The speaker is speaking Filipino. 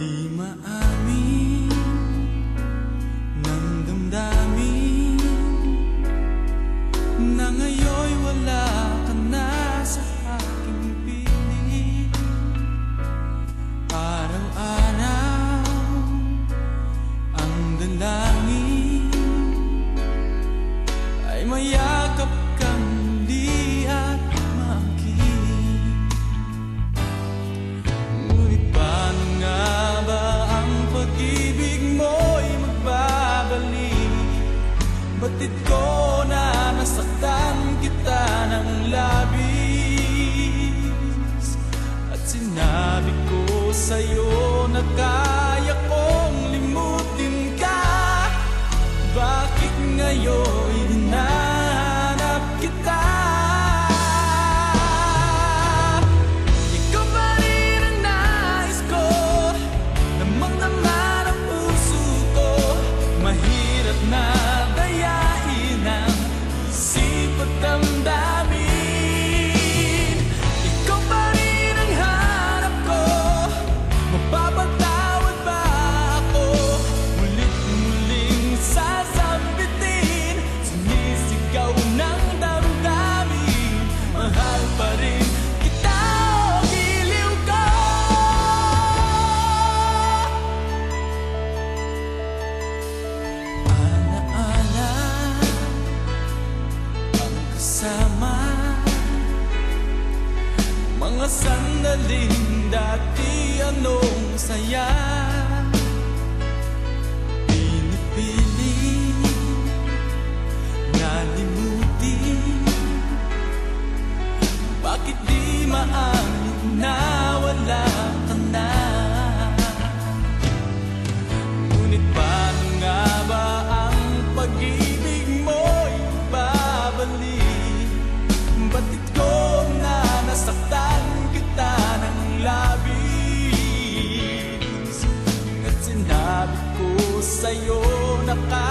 My maamin Kapatid ko na nasaktan kita ng labis. At sinabi ko sa'yo na kaya kong limutin ka. Bakit ngayon kasama Mga sandaling dati anong saya? sa'yo nakalagay